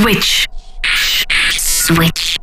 Switch. Switch.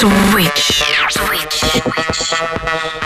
Switch. Switch. Switch.